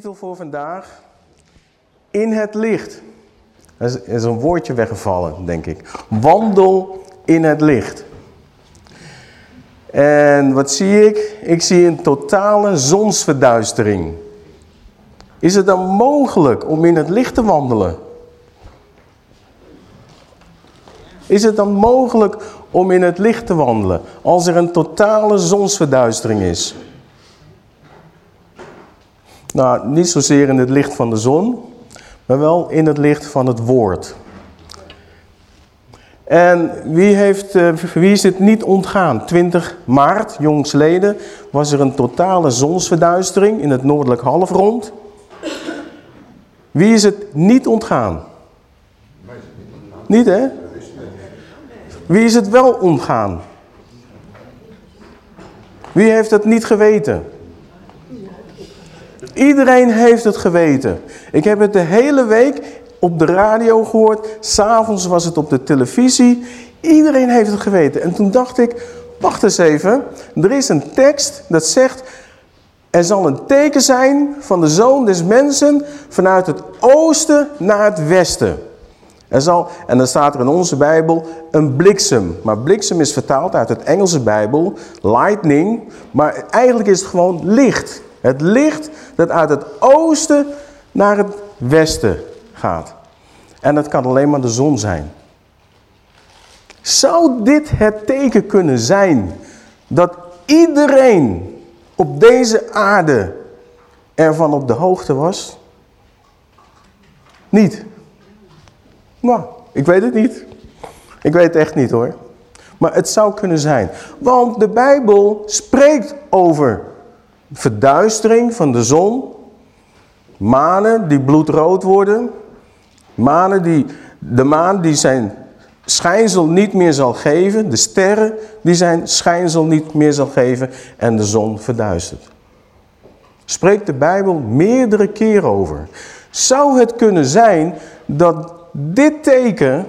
Titel voor vandaag. In het licht. Er is, een woordje weggevallen, denk ik. Wandel in het licht. En wat zie ik? Ik zie een totale zonsverduistering. Is het dan mogelijk om in het licht te wandelen? Is het dan mogelijk om in het licht te wandelen als er een totale zonsverduistering is? Nou, niet zozeer in het licht van de zon, maar wel in het licht van het woord. En wie, heeft, uh, wie is het niet ontgaan? 20 maart, jongsleden, was er een totale zonsverduistering in het noordelijk halfrond. Wie is het niet ontgaan? Niet hè? Wie is het wel ontgaan? Wie heeft het niet geweten? Iedereen heeft het geweten. Ik heb het de hele week op de radio gehoord. S'avonds was het op de televisie. Iedereen heeft het geweten. En toen dacht ik, wacht eens even. Er is een tekst dat zegt... Er zal een teken zijn van de Zoon des Mensen vanuit het oosten naar het westen. Er zal, en dan staat er in onze Bijbel een bliksem. Maar bliksem is vertaald uit het Engelse Bijbel, lightning. Maar eigenlijk is het gewoon licht. Het licht dat uit het oosten naar het westen gaat. En dat kan alleen maar de zon zijn. Zou dit het teken kunnen zijn dat iedereen op deze aarde ervan op de hoogte was? Niet. Nou, ik weet het niet. Ik weet het echt niet hoor. Maar het zou kunnen zijn. Want de Bijbel spreekt over verduistering van de zon. Manen die bloedrood worden. Manen die, de maan die zijn schijnsel niet meer zal geven. De sterren die zijn schijnsel niet meer zal geven. En de zon verduistert. Spreekt de Bijbel meerdere keren over. Zou het kunnen zijn dat dit teken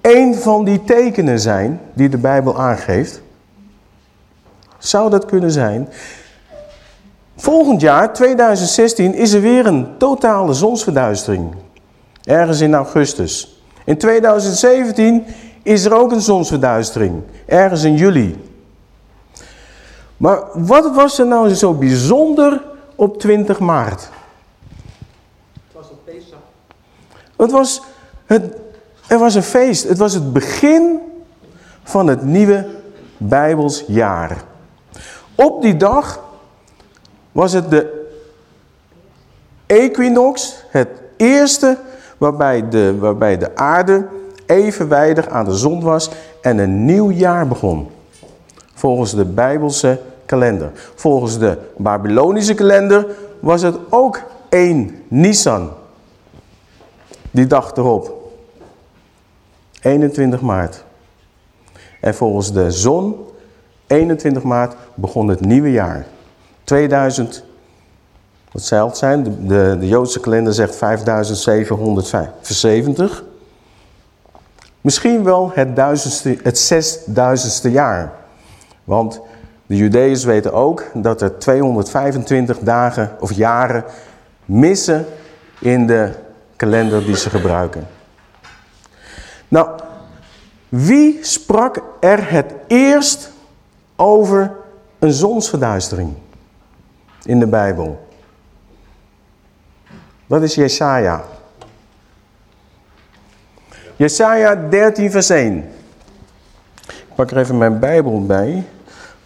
een van die tekenen zijn die de Bijbel aangeeft? Zou dat kunnen zijn? Volgend jaar, 2016, is er weer een totale zonsverduistering. Ergens in augustus. In 2017 is er ook een zonsverduistering. Ergens in juli. Maar wat was er nou zo bijzonder op 20 maart? Het was op Pesach. Het was het, er was een feest. Het was het begin van het nieuwe Bijbels jaar. Op die dag was het de equinox, het eerste waarbij de, waarbij de aarde evenwijdig aan de zon was en een nieuw jaar begon. Volgens de Bijbelse kalender. Volgens de Babylonische kalender was het ook 1 Nisan. Die dag erop. 21 maart. En volgens de zon, 21 maart, begon het nieuwe jaar. 2000, wat het zijn? De, de, de Joodse kalender zegt 5770. Misschien wel het, duizendste, het zesduizendste jaar. Want de Judeërs weten ook dat er 225 dagen of jaren missen in de kalender die ze gebruiken. Nou, wie sprak er het eerst over een zonsverduistering in de Bijbel? Dat is Jesaja. Jesaja 13 vers 1. Ik pak er even mijn Bijbel bij,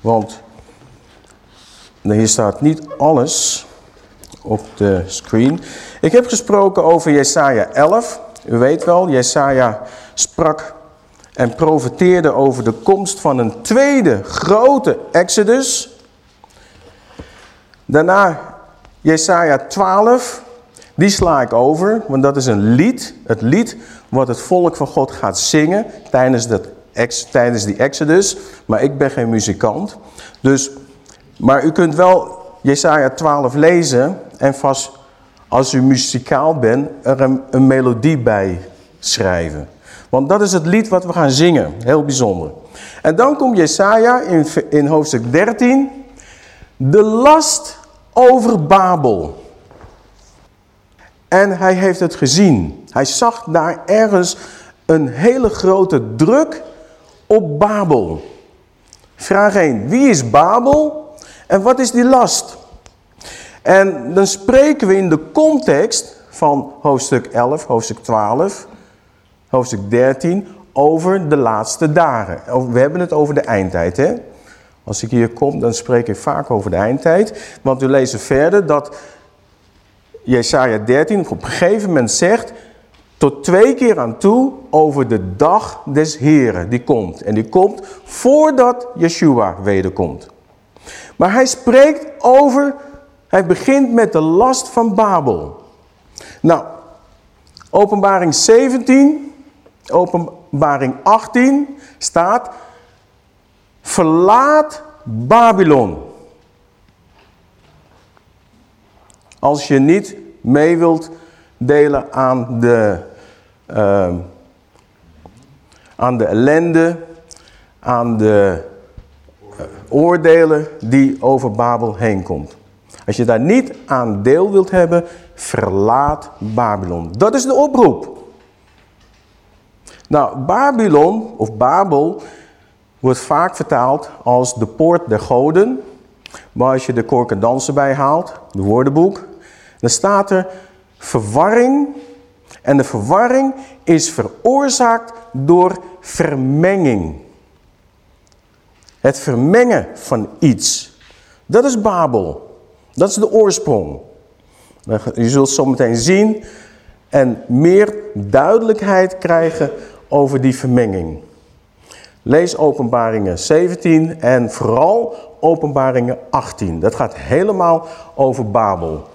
want hier staat niet alles op de screen. Ik heb gesproken over Jesaja 11. U weet wel, Jesaja sprak en profeteerde over de komst van een tweede grote exodus. Daarna Jesaja 12, die sla ik over, want dat is een lied. Het lied wat het volk van God gaat zingen tijdens, dat, tijdens die exodus. Maar ik ben geen muzikant. Dus, maar u kunt wel Jesaja 12 lezen en vast als u muzikaal bent er een, een melodie bij schrijven. Want dat is het lied wat we gaan zingen. Heel bijzonder. En dan komt Jesaja in, in hoofdstuk 13. De last over Babel. En hij heeft het gezien. Hij zag daar ergens een hele grote druk op Babel. Vraag 1. Wie is Babel en wat is die last? En dan spreken we in de context van hoofdstuk 11, hoofdstuk 12, hoofdstuk 13 over de laatste dagen. We hebben het over de eindtijd. Hè? Als ik hier kom, dan spreek ik vaak over de eindtijd. Want we lezen verder dat Jesaja 13 op een gegeven moment zegt... tot twee keer aan toe over de dag des Heren die komt. En die komt voordat Yeshua wederkomt. Maar hij spreekt over... Hij begint met de last van Babel. Nou, openbaring 17, openbaring 18 staat... Verlaat Babylon. Als je niet mee wilt delen aan de, uh, aan de ellende, aan de uh, oordelen die over Babel heen komt. Als je daar niet aan deel wilt hebben, verlaat Babylon. Dat is de oproep. Nou, Babylon of Babel wordt vaak vertaald als de poort der goden. Maar als je de korkendansen bijhaalt, de woordenboek, dan staat er verwarring. En de verwarring is veroorzaakt door vermenging. Het vermengen van iets. Dat is Babel. Dat is de oorsprong. Je zult zo meteen zien en meer duidelijkheid krijgen over die vermenging. Lees openbaringen 17 en vooral openbaringen 18. Dat gaat helemaal over Babel,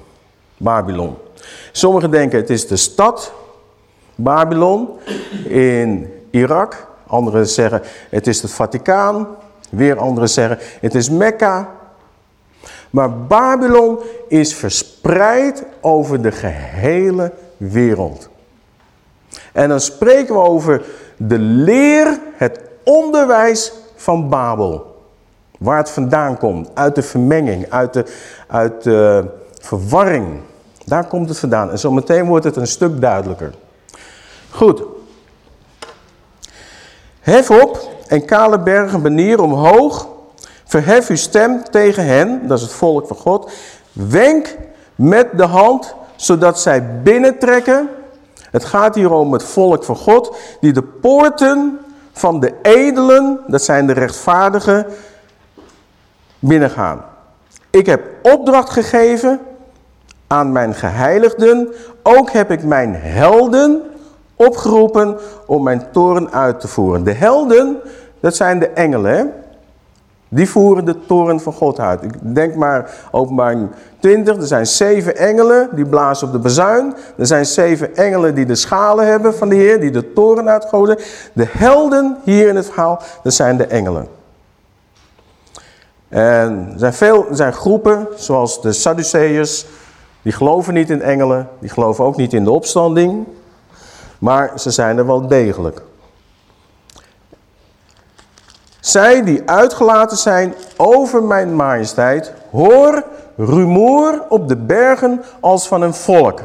Babylon. Sommigen denken het is de stad Babylon in Irak. Anderen zeggen het is het Vaticaan. Weer anderen zeggen het is Mekka. Maar Babylon is verspreid over de gehele wereld. En dan spreken we over de leer, het onderwijs van Babel. Waar het vandaan komt. Uit de vermenging, uit de, uit de verwarring. Daar komt het vandaan. En zometeen wordt het een stuk duidelijker. Goed. Hef op en kale bergen benier omhoog. Verhef uw stem tegen hen, dat is het volk van God. Wenk met de hand, zodat zij binnentrekken. Het gaat hier om het volk van God, die de poorten van de edelen, dat zijn de rechtvaardigen, binnengaan. Ik heb opdracht gegeven aan mijn geheiligden. Ook heb ik mijn helden opgeroepen om mijn toren uit te voeren. De helden, dat zijn de engelen. Die voeren de toren van God uit. Ik denk maar openbaring 20. Er zijn zeven engelen die blazen op de bezuin. Er zijn zeven engelen die de schalen hebben van de Heer. Die de toren uitgoden. De helden hier in het verhaal, dat zijn de engelen. En er zijn, veel, er zijn groepen zoals de Sadduceërs. Die geloven niet in engelen. Die geloven ook niet in de opstanding. Maar ze zijn er wel degelijk. Zij die uitgelaten zijn over mijn majesteit, hoor rumoer op de bergen als van een volk.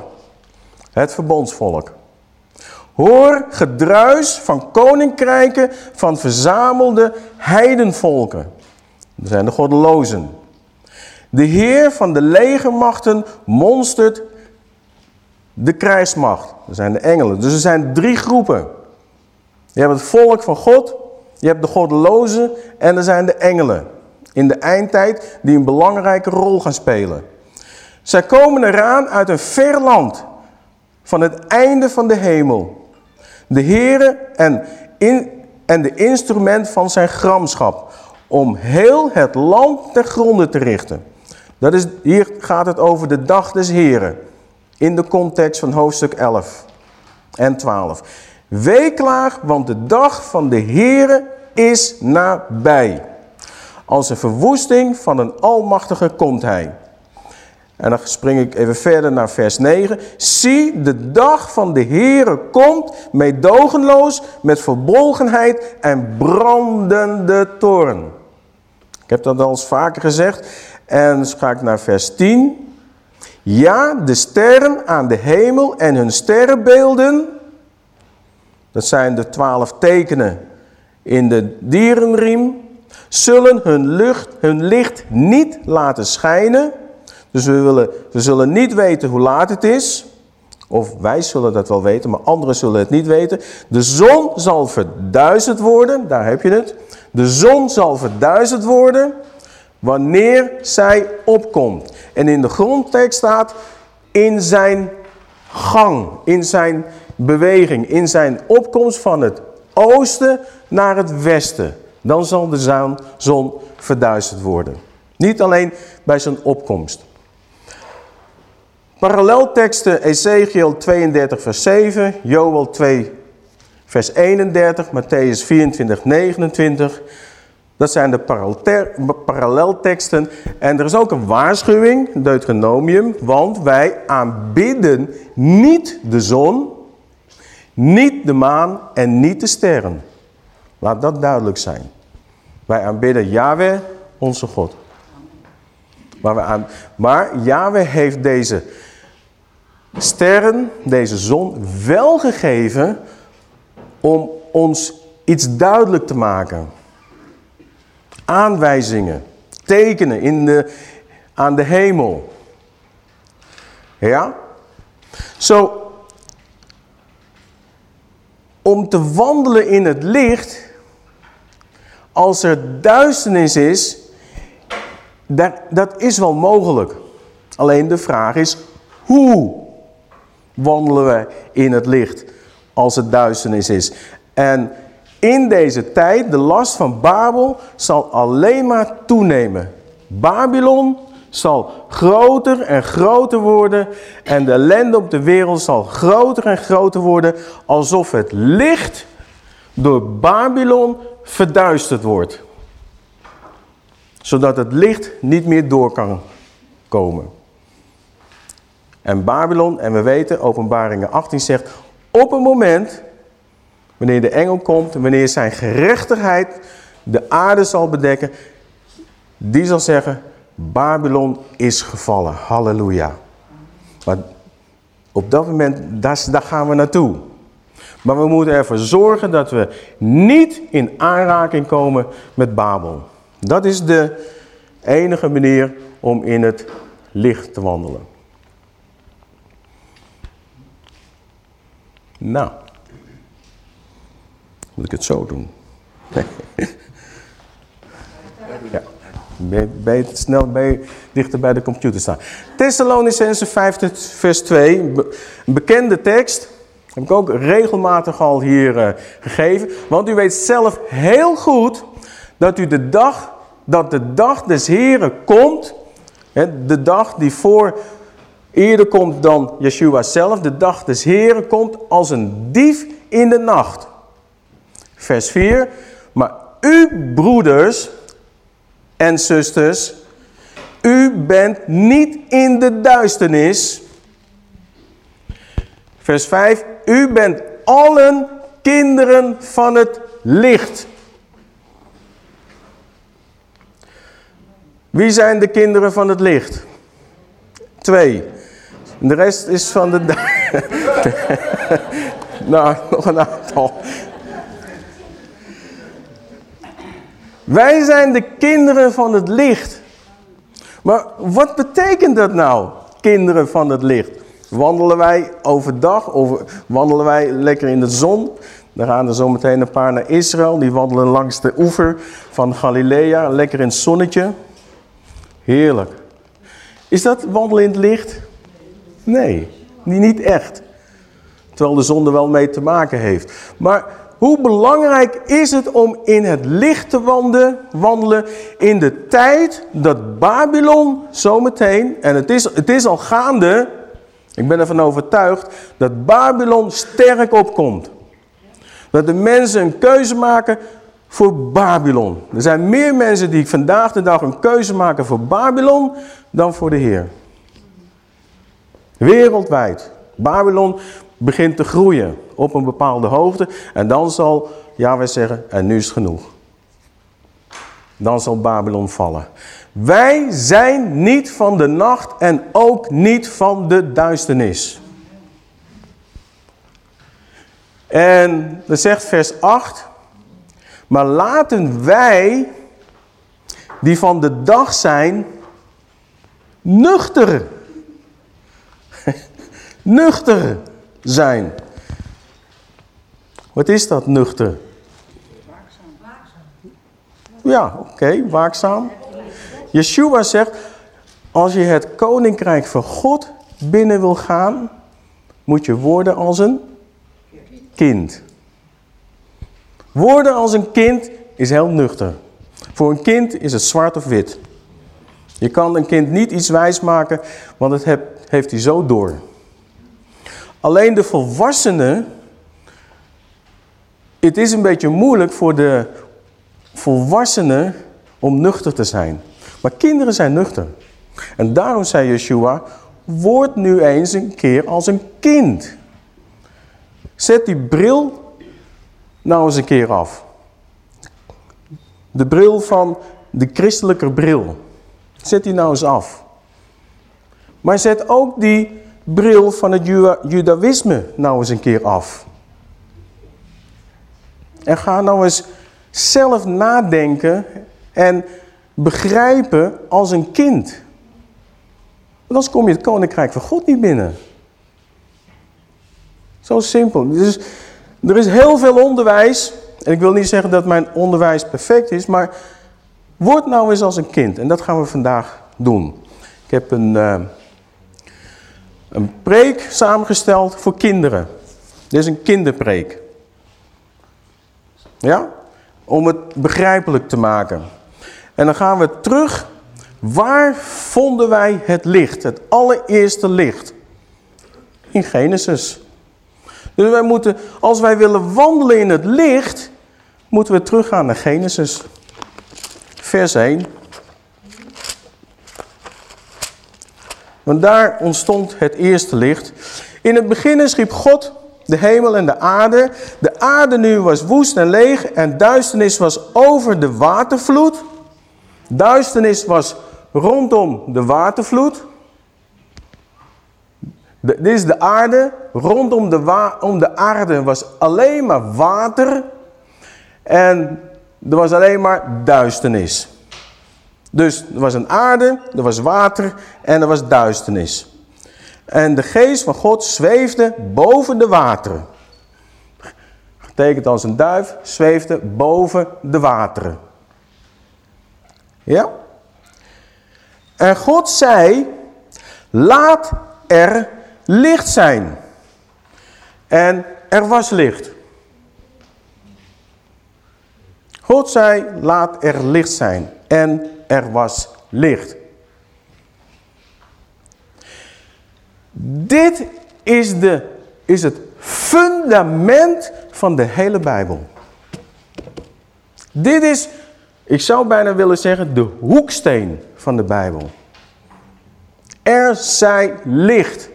Het verbondsvolk. Hoor gedruis van koninkrijken van verzamelde heidenvolken. Dat zijn de goddelozen. De Heer van de legermachten monstert de krijgsmacht. Dat zijn de engelen. Dus er zijn drie groepen. Je hebt het volk van God, je hebt de goddelozen en er zijn de engelen. In de eindtijd die een belangrijke rol gaan spelen. Zij komen eraan uit een ver land. Van het einde van de hemel. De Heere en, in, en de instrument van zijn gramschap. Om heel het land ter gronde te richten. Dat is, hier gaat het over de dag des Heren. In de context van hoofdstuk 11 en 12. Weeklaag, want de dag van de Heere is nabij. Als een verwoesting van een almachtige komt hij. En dan spring ik even verder naar vers 9. Zie, de dag van de Heere komt, meedogenloos, met verbolgenheid en brandende toorn. Ik heb dat al eens vaker gezegd. En dan ga ik naar vers 10. Ja, de sterren aan de hemel en hun sterrenbeelden. Dat zijn de twaalf tekenen in de dierenriem. Zullen hun, lucht, hun licht niet laten schijnen. Dus we, willen, we zullen niet weten hoe laat het is. Of wij zullen dat wel weten, maar anderen zullen het niet weten. De zon zal verduisterd worden, daar heb je het. De zon zal verduisterd worden wanneer zij opkomt. En in de grondtekst staat in zijn gang, in zijn beweging, in zijn opkomst van het oosten naar het westen. Dan zal de zon, verduisterd worden. Niet alleen bij zijn opkomst. Parallelteksten Ezekiel 32 vers 7, Joel 2 vers 31, Matthäus 24 29. Dat zijn de parallelteksten. En er is ook een waarschuwing, Deuteronomium, want wij aanbidden niet de zon, niet de maan en niet de sterren. Laat dat duidelijk zijn. Wij aanbidden Yahweh, onze God. Maar, we aan, maar Yahweh heeft deze sterren, deze zon, wel gegeven om ons iets duidelijk te maken. Aanwijzingen, tekenen in de, aan de hemel. Ja? Zo, om te wandelen in het licht, als er duisternis is, dat, dat is wel mogelijk. Alleen de vraag is, hoe wandelen we in het licht als het duisternis is? En in deze tijd, de last van Babel zal alleen maar toenemen. Babylon zal groter en groter worden en de ellende op de wereld zal groter en groter worden alsof het licht door Babylon verduisterd wordt. Zodat het licht niet meer door kan komen. En Babylon, en we weten, openbaringen 18 zegt, op een moment, wanneer de engel komt, wanneer zijn gerechtigheid de aarde zal bedekken, die zal zeggen, Babylon is gevallen. Halleluja. Maar op dat moment, daar, gaan we naartoe. Maar we moeten ervoor zorgen dat we niet in aanraking komen met Babel. Dat is de enige manier om in het licht te wandelen. Nou, moet ik het zo doen? ja. Ben je, snel ben dichter bij de computer staan. Thessalonicense 5 vers 2, een bekende tekst. Heb ik ook regelmatig al hier uh, gegeven. Want u weet zelf heel goed dat u de dag, dat de dag des Heren komt. De dag die voor eerder komt dan Yeshua zelf. De dag des Heren komt als een dief in de nacht. Vers 4. Maar u broeders en zusters, u bent niet in de duisternis. Vers 5. U bent allen kinderen van het licht. Wie zijn de kinderen van het licht? Twee. De rest is van de... nou, nog een aantal. Wij zijn de kinderen van het licht. Maar wat betekent dat nou, kinderen van het licht? Wandelen wij overdag of wandelen wij lekker in de zon? Dan gaan er zometeen een paar naar Israël. Die wandelen langs de oever van Galilea, lekker in het zonnetje. Heerlijk. Is dat wandelen in het licht? Nee, niet echt. Terwijl de zon er wel mee te maken heeft. Maar hoe belangrijk is het om in het licht te wandelen, wandelen in de tijd dat Babylon zometeen, en het is, het is al gaande, ik ben ervan overtuigd, dat Babylon sterk opkomt. Dat de mensen een keuze maken voor Babylon. Er zijn meer mensen die vandaag de dag een keuze maken voor Babylon dan voor de Heer. Wereldwijd. Babylon begint te groeien op een bepaalde hoogte. En dan zal Yahweh zeggen, en nu is het genoeg. dan zal Babylon vallen. Wij zijn niet van de nacht en ook niet van de duisternis. En dan zegt vers 8, maar laten wij die van de dag zijn, nuchter. nuchter zijn. Wat is dat, nuchter? Ja, oké, waakzaam. Yeshua zegt, als je het koninkrijk van God binnen wil gaan, moet je worden als een kind. Worden als een kind is heel nuchter. Voor een kind is het zwart of wit. Je kan een kind niet iets wijs maken, want het heeft hij zo door. Alleen de volwassenen, het is een beetje moeilijk voor de volwassenen om nuchter te zijn. Maar kinderen zijn nuchter. En daarom zei Yeshua, word nu eens een keer als een kind. Zet die bril nou eens een keer af. De bril van de christelijke bril. Zet die nou eens af. Maar zet ook die bril van het judaïsme nou eens een keer af. En ga nou eens zelf nadenken en begrijpen als een kind. Want anders kom je het koninkrijk van God niet binnen. Zo simpel. Dus er is heel veel onderwijs. En ik wil niet zeggen dat mijn onderwijs perfect is, maar word nou eens als een kind. En dat gaan we vandaag doen. Ik heb een, uh, een preek samengesteld voor kinderen. Dit is een kinderpreek. Ja? Om het begrijpelijk te maken. En dan gaan we terug. Waar vonden wij het licht? Het allereerste licht. In Genesis. Dus wij moeten, als wij willen wandelen in het licht, moeten we teruggaan naar Genesis. Vers 1. Want daar ontstond het eerste licht. In het begin schiep God de hemel en de aarde. De aarde nu was woest en leeg en duisternis was over de watervloed. Duisternis was rondom de watervloed. dit is de aarde. Rondom de, aarde was alleen maar water. En er was alleen maar duisternis. Dus er was een aarde, er was water en er was duisternis. En de geest van God zweefde boven de wateren. Getekend als een duif, zweefde boven de wateren. Ja? En God zei, laat er licht zijn. En er was licht. God zei, laat er licht zijn. En er was licht. Dit is, de, is het fundament van de hele Bijbel. Dit is ik zou bijna willen zeggen de hoeksteen van de Bijbel. Er zij licht.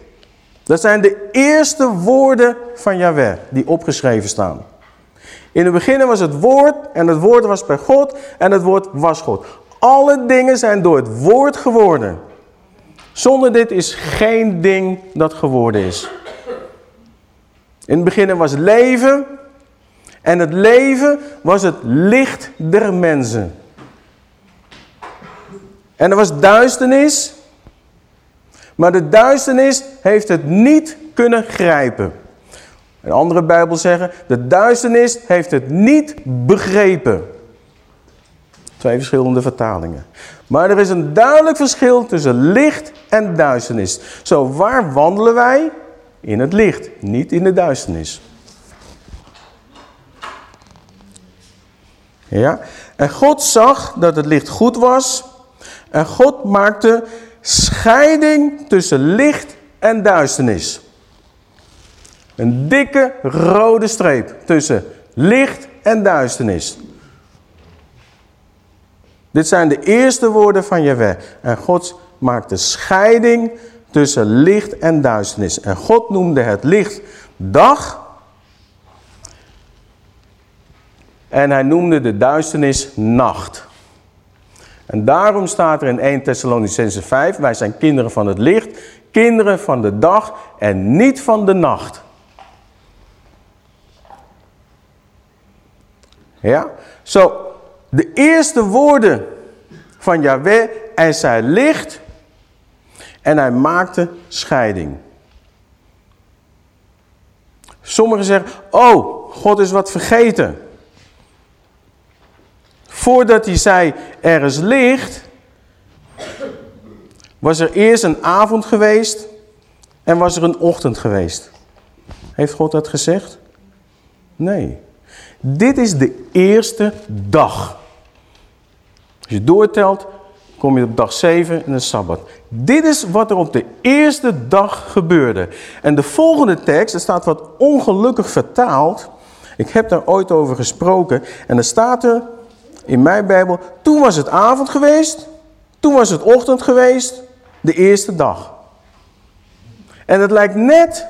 Dat zijn de eerste woorden van Yahweh die opgeschreven staan. In het begin was het woord en het woord was bij God en het woord was God. Alle dingen zijn door het woord geworden. Zonder dit is geen ding dat geworden is. In het begin was leven en het leven was het licht der mensen. En er was duisternis. Maar de duisternis heeft het niet kunnen grijpen. Een andere Bijbel zeggen, de duisternis heeft het niet begrepen. Twee verschillende vertalingen. Maar er is een duidelijk verschil tussen licht en duisternis. Zo, waar wandelen wij? In het licht, niet in de duisternis. Ja? En God zag dat het licht goed was. En God maakte scheiding tussen licht en duisternis. Een dikke rode streep tussen licht en duisternis. Dit zijn de eerste woorden van Jehovah. En God maakte scheiding tussen licht en duisternis. En God noemde het licht dag En hij noemde de duisternis nacht. En daarom staat er in 1 Thessalonicense 5, wij zijn kinderen van het licht, kinderen van de dag en niet van de nacht. Ja, zo, de eerste woorden van Yahweh, en zij licht en hij maakte scheiding. Sommigen zeggen, oh, God is wat vergeten. Voordat hij zei, er is licht, was er eerst een avond geweest en was er een ochtend geweest. Heeft God dat gezegd? Nee. Dit is de eerste dag. Als je doortelt, kom je op dag 7 in de Sabbat. Dit is wat er op de eerste dag gebeurde. En de volgende tekst, er staat wat ongelukkig vertaald. Ik heb daar ooit over gesproken. En er staat er in mijn Bijbel, toen was het avond geweest. Toen was het ochtend geweest. De eerste dag. En het lijkt net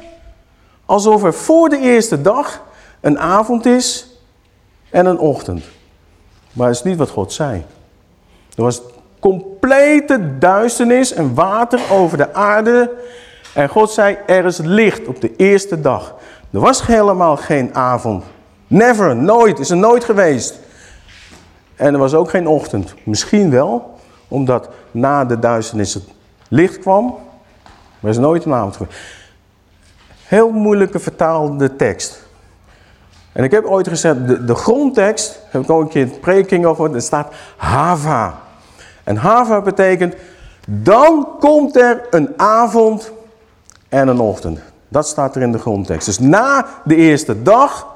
alsof er voor de eerste dag een avond is en een ochtend. Maar het is niet wat God zei. Er was complete duisternis en water over de aarde. En God zei, er is licht op de eerste dag. Er was helemaal geen avond. Never, nooit, is er nooit geweest. En er was ook geen ochtend. Misschien wel, omdat na de duisternis het licht kwam. Maar er is nooit een avond geweest. Heel moeilijke vertaalde tekst. En ik heb ooit gezegd, de, de grondtekst, heb ik ook een keer in preking over, er staat Hava. En Hava betekent, dan komt er een avond en een ochtend. Dat staat er in de grondtekst. Dus na de eerste dag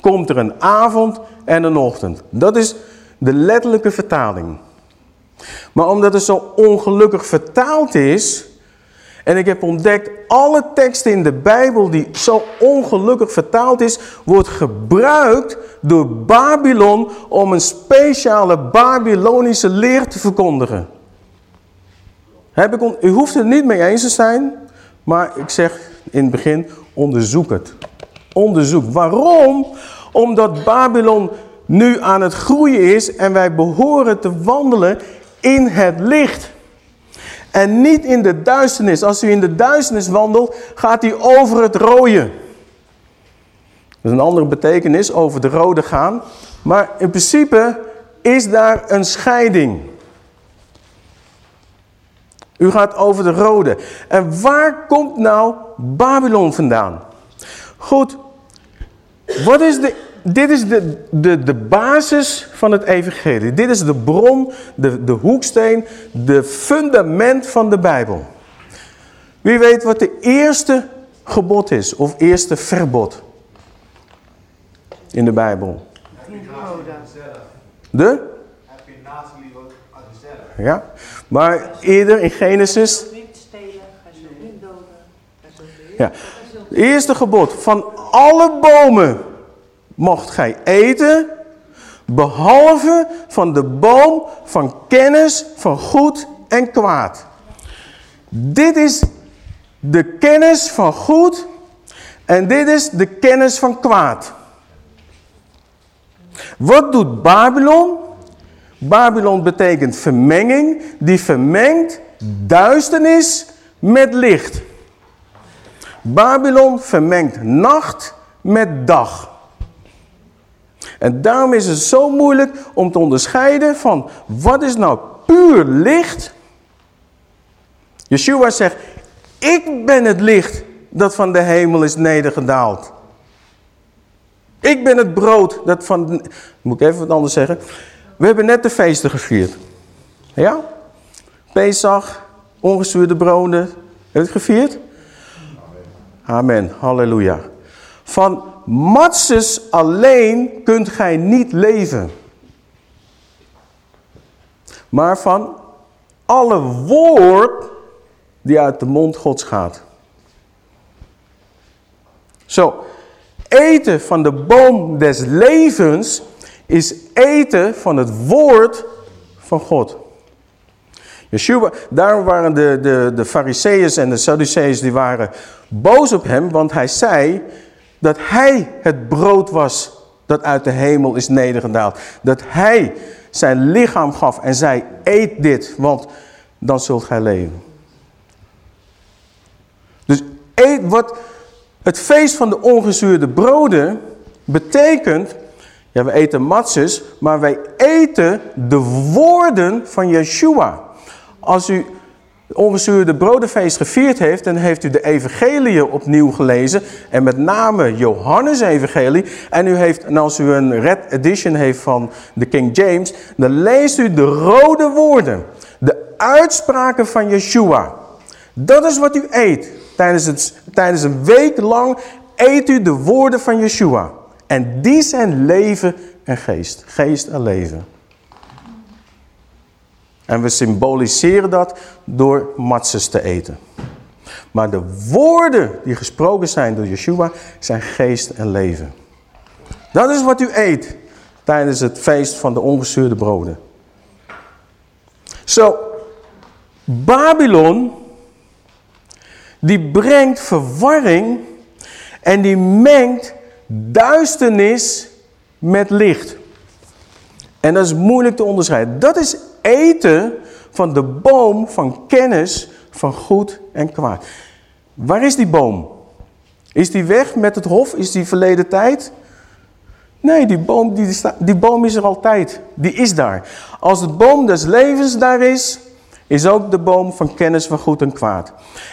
komt er een avond en een ochtend. Dat is de letterlijke vertaling. Maar omdat het zo ongelukkig vertaald is, en ik heb ontdekt, alle teksten in de Bijbel die zo ongelukkig vertaald is, wordt gebruikt door Babylon om een speciale Babylonische leer te verkondigen. Heb ik u hoeft het niet mee eens te zijn, maar ik zeg in het begin, onderzoek het. Onderzoek. Waarom? Omdat Babylon nu aan het groeien is en wij behoren te wandelen in het licht. En niet in de duisternis. Als u in de duisternis wandelt, gaat u over het rode. Dat is een andere betekenis, over de rode gaan. Maar in principe is daar een scheiding. U gaat over de rode. En waar komt nou Babylon vandaan? Goed, wat is de dit is de, de, de basis van het evangelie. Dit is de bron, de, de hoeksteen, de fundament van de Bijbel. Wie weet wat de eerste gebod is, of eerste verbod in de Bijbel? De? Ja, maar eerder in Genesis... Ja, het eerste gebod van alle bomen mocht gij eten, behalve van de boom van kennis van goed en kwaad. Dit is de kennis van goed en dit is de kennis van kwaad. Wat doet Babylon? Babylon betekent vermenging, die vermengt duisternis met licht. Babylon vermengt nacht met dag. En daarom is het zo moeilijk om te onderscheiden van wat is nou puur licht. Yeshua zegt, ik ben het licht dat van de hemel is nedergedaald. Ik ben het brood dat van... Moet ik even wat anders zeggen? We hebben net de feesten gevierd. Ja? Pesach, ongestuurde broden. Heb je het gevierd? Amen. Halleluja. Van matzes alleen kunt gij niet leven. Maar van alle woord die uit de mond Gods gaat. Zo, eten van de boom des levens is eten van het woord van God. Yeshua, daarom waren de, de, de fariseeërs en de sadduceeërs die waren boos op hem, want hij zei dat hij het brood was dat uit de hemel is nedergedaald. Dat hij zijn lichaam gaf en zei, eet dit, want dan zult gij leven. Dus eet wat het feest van de ongezuurde broden betekent, ja we eten matzes, maar wij eten de woorden van Yeshua. Als u ongezuurde brodenfeest gevierd heeft, dan heeft u de evangelie opnieuw gelezen. En met name Johannes evangelie. En u heeft, en als u een red edition heeft van de King James, dan leest u de rode woorden. De uitspraken van Yeshua. Dat is wat u eet. Tijdens, het, tijdens een week lang eet u de woorden van Yeshua. En die zijn leven en geest. Geest en leven. En we symboliseren dat door matzes te eten. Maar de woorden die gesproken zijn door Yeshua zijn geest en leven. Dat is wat u eet tijdens het feest van de ongezuurde broden. Zo, Babylon, die brengt verwarring en die mengt duisternis met licht. En dat is moeilijk te onderscheiden. Dat is eten van de boom van kennis van goed en kwaad. Waar is die boom? Is die weg met het hof? Is die verleden tijd? Nee, die boom, die, die boom is er altijd. Die is daar. Als de boom des levens daar is, is ook de boom van kennis van goed en kwaad.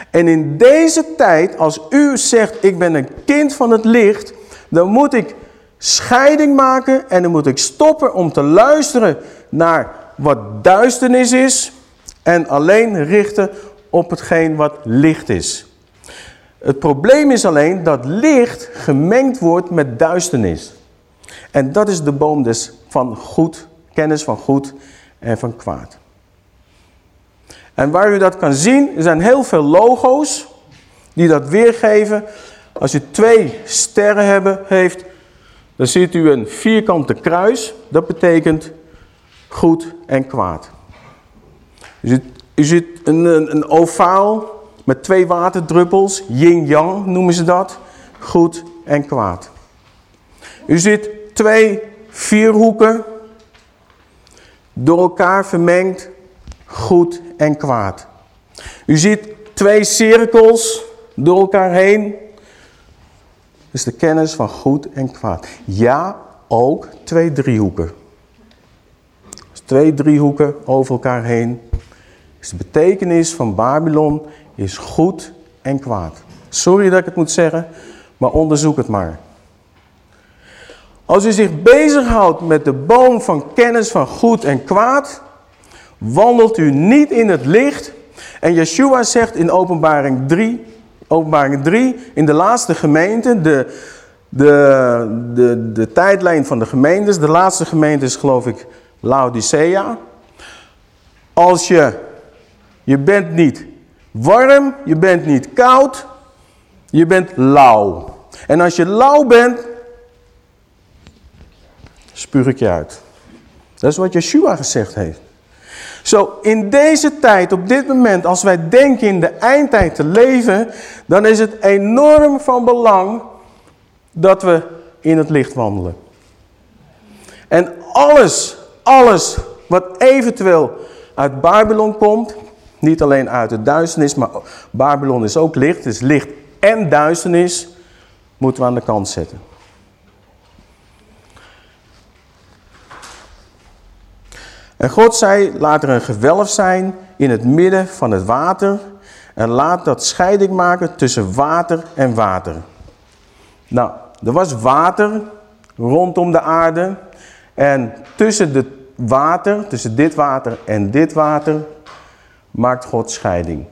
En in deze tijd, als u zegt, ik ben een kind van het licht, dan moet ik scheiding maken en dan moet ik stoppen om te luisteren naar wat duisternis is en alleen richten op hetgeen wat licht is. Het probleem is alleen dat licht gemengd wordt met duisternis. En dat is de boom des van goed, kennis van goed en van kwaad. En waar u dat kan zien, er zijn heel veel logo's die dat weergeven. Als u twee sterren hebben, heeft, dan ziet u een vierkante kruis. Dat betekent goed en kwaad. U ziet, ziet een, een, ovaal met twee waterdruppels, yin-yang noemen ze dat, goed en kwaad. U ziet twee vierhoeken, door elkaar vermengd, goed en kwaad. U ziet twee cirkels door elkaar heen. Dus de kennis van goed en kwaad. Ja, ook twee driehoeken. Twee driehoeken over elkaar heen. Dus de betekenis van Babylon is goed en kwaad. Sorry dat ik het moet zeggen, maar onderzoek het maar. Als u zich bezighoudt met de boom van kennis van goed en kwaad, wandelt u niet in het licht. En Yeshua zegt in openbaring 3, openbaring 3 in de laatste gemeente, de, de, de, de tijdlijn van de gemeentes. De laatste gemeente is geloof ik Laodicea. Als je, je bent niet warm, je bent niet koud, je bent lauw. En als je lauw bent, spuug ik je uit. Dat is wat Yeshua gezegd heeft. Zo, in deze tijd, op dit moment, als wij denken in de eindtijd te leven, dan is het enorm van belang dat we in het licht wandelen. En alles, alles wat eventueel uit Babylon komt, niet alleen uit de duisternis, maar Babylon is ook licht, is licht en duisternis, moeten we aan de kant zetten. En God zei, laat er een gewelf zijn in het midden van het water en laat dat scheiding maken tussen water en water. Nou, er was water rondom de aarde en tussen het water, tussen dit water en dit water, maakt God scheiding.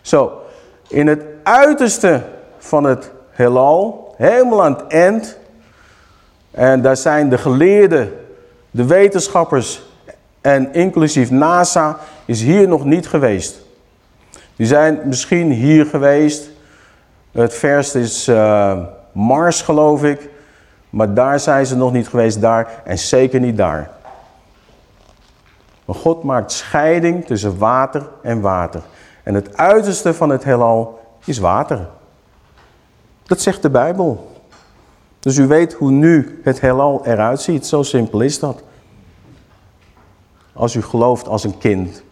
Zo, in het uiterste van het heelal, helemaal aan het eind, en daar zijn de geleerden, de wetenschappers en inclusief NASA is hier nog niet geweest. Die zijn misschien hier geweest. Het verste is uh, Mars geloof ik. Maar daar zijn ze nog niet geweest, daar en zeker niet daar. Maar God maakt scheiding tussen water en water. En het uiterste van het heelal is water. Dat zegt de Bijbel. Dus u weet hoe nu het heelal eruit ziet. Zo simpel is dat. Als u gelooft als een kind.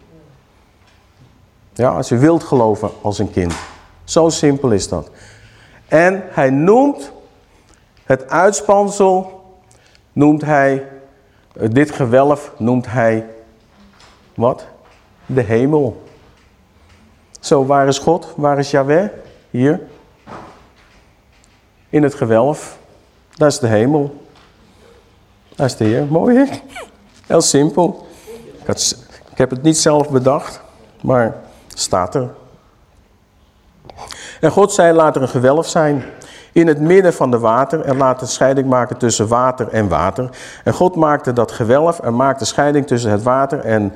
Ja, als u wilt geloven als een kind. Zo simpel is dat. En hij noemt het uitspansel, noemt hij, eh, dit gewelf noemt hij, wat? De hemel. Zo, waar is God? Waar is Yahweh? Hier. In het gewelf. Daar is de hemel. Daar is de Heer. Mooi hè? Heel simpel. Ik, ik heb het niet zelf bedacht, maar staat er. En God zei, laat er een gewelf zijn in het midden van de water en laat een scheiding maken tussen water en water. En God maakte dat gewelf en maakte scheiding tussen het water en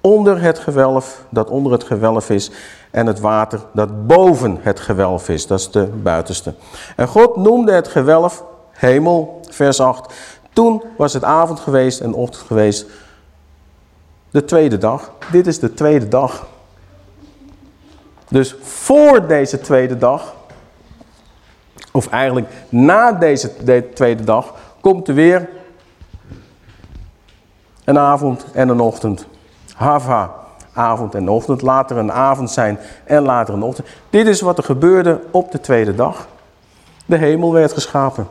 onder het gewelf, dat onder het gewelf is, en het water dat boven het gewelf is, dat is de buitenste. En God noemde het gewelf hemel, vers 8. Toen was het avond geweest en ochtend geweest, de tweede dag. Dit is de tweede dag. Dus voor deze tweede dag, of eigenlijk na deze tweede dag, komt er weer een avond en een ochtend. Hava, avond en ochtend. Later een avond zijn en later een ochtend. Dit is wat er gebeurde op de tweede dag. De hemel werd geschapen.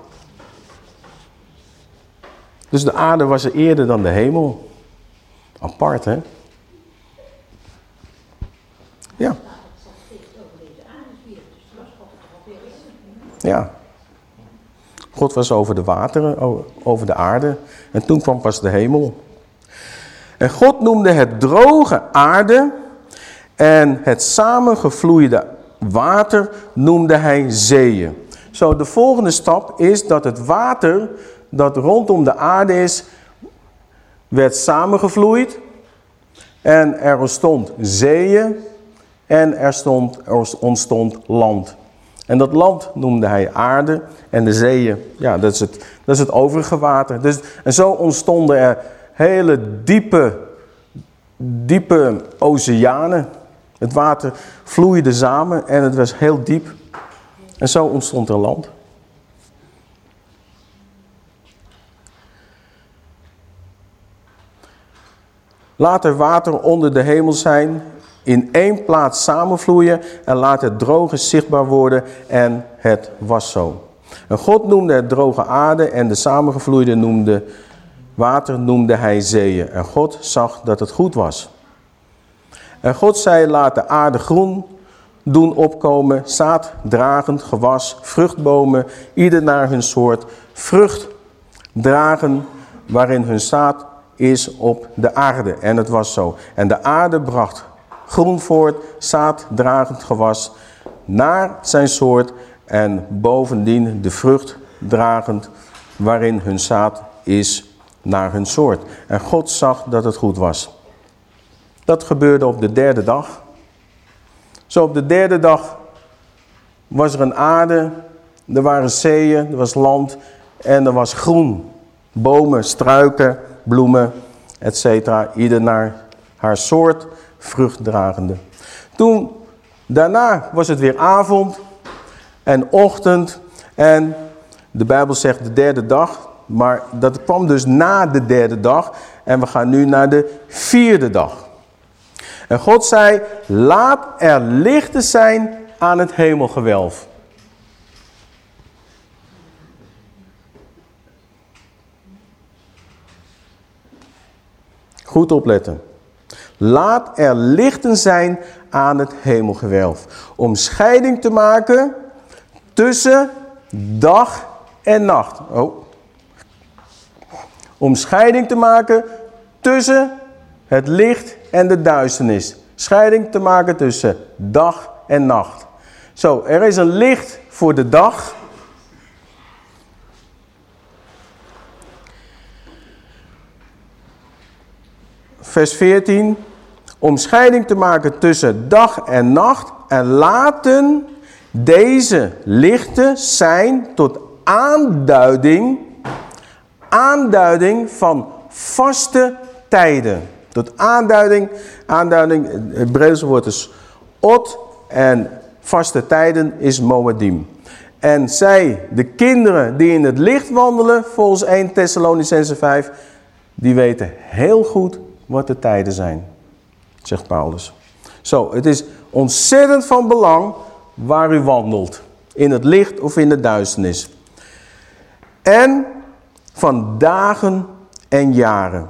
Dus de aarde was er eerder dan de hemel. Apart, hè? Ja. Ja. God was over de wateren, over de aarde. En toen kwam pas de hemel. En God noemde het droge aarde en het samengevloeide water noemde hij zeeën. Zo, de volgende stap is dat het water dat rondom de aarde is, werd samengevloeid. En er ontstond zeeën en er, stond, er ontstond land. En dat land noemde hij aarde en de zeeën, ja, dat is het, dat is het overige water. Dus, en zo ontstonden er hele diepe, diepe oceanen. Het water vloeide samen en het was heel diep. En zo ontstond er land. Laat er water onder de hemel zijn, in één plaats samenvloeien en laat het droge zichtbaar worden en het was zo. En God noemde het droge aarde en de samengevloeide noemde water noemde hij zeeën. En God zag dat het goed was. En God zei, laat de aarde groen doen opkomen, zaaddragend gewas, vruchtbomen, ieder naar hun soort, vrucht dragen waarin hun zaad is op de aarde. En het was zo. En de aarde bracht groen voort, zaaddragend gewas, naar zijn soort en bovendien de vrucht dragend waarin hun zaad is naar hun soort. En God zag dat het goed was. Dat gebeurde op de derde dag. Zo op de derde dag was er een aarde, er waren zeeën, er was land en er was groen. Bomen, struiken, bloemen, etc. Ieder naar haar soort vruchtdragende. Toen, daarna was het weer avond en ochtend en de Bijbel zegt de derde dag, maar dat kwam dus na de derde dag en we gaan nu naar de vierde dag. En God zei, laat er lichten zijn aan het hemelgewelf. Goed opletten. Laat er lichten zijn aan het hemelgewelf. Om scheiding te maken tussen dag en nacht. Oh. Om scheiding te maken tussen het licht en de duisternis. Scheiding te maken tussen dag en nacht. Zo, er is een licht voor de dag. Vers 14. Om scheiding te maken tussen dag en nacht. En laten deze lichten zijn tot aanduiding, aanduiding van vaste tijden. Tot aanduiding, aanduiding, het Hebreeuwse woord is ot en vaste tijden is moedim. En zij, de kinderen die in het licht wandelen, volgens 1 Thessalonicense 5, die weten heel goed wat de tijden zijn, zegt Paulus. Zo, het is ontzettend van belang waar u wandelt. In het licht of in de duisternis. En van dagen en jaren.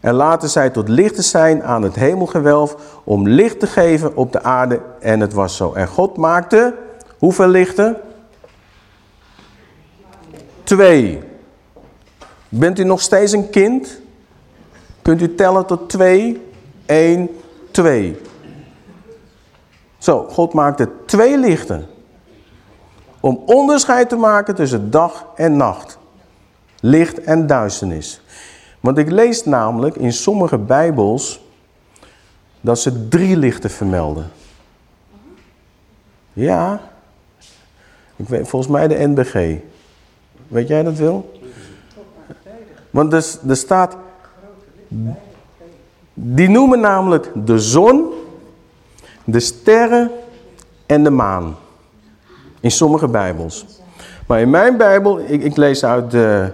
En laten zij tot lichten zijn aan het hemelgewelf om licht te geven op de aarde. En het was zo. En God maakte hoeveel lichten? Twee. Bent u nog steeds een kind? Kunt u tellen tot twee? Eén, twee. Zo, God maakte twee lichten. Om onderscheid te maken tussen dag en nacht. Licht en duisternis. Want ik lees namelijk in sommige bijbels dat ze drie lichten vermelden. Ja. Ik weet, volgens mij de NBG. Weet jij dat wel? Want er, er staat... Die noemen namelijk de zon, de sterren en de maan. In sommige bijbels. Maar in mijn bijbel, ik, ik lees uit de